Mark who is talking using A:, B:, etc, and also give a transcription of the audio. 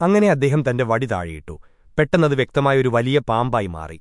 A: അങ്ങനെ അദ്ദേഹം തന്റെ വടി താഴെയിട്ടു. പെട്ടെന്നത് വ്യക്തമായൊരു വലിയ പാമ്പായി മാറി.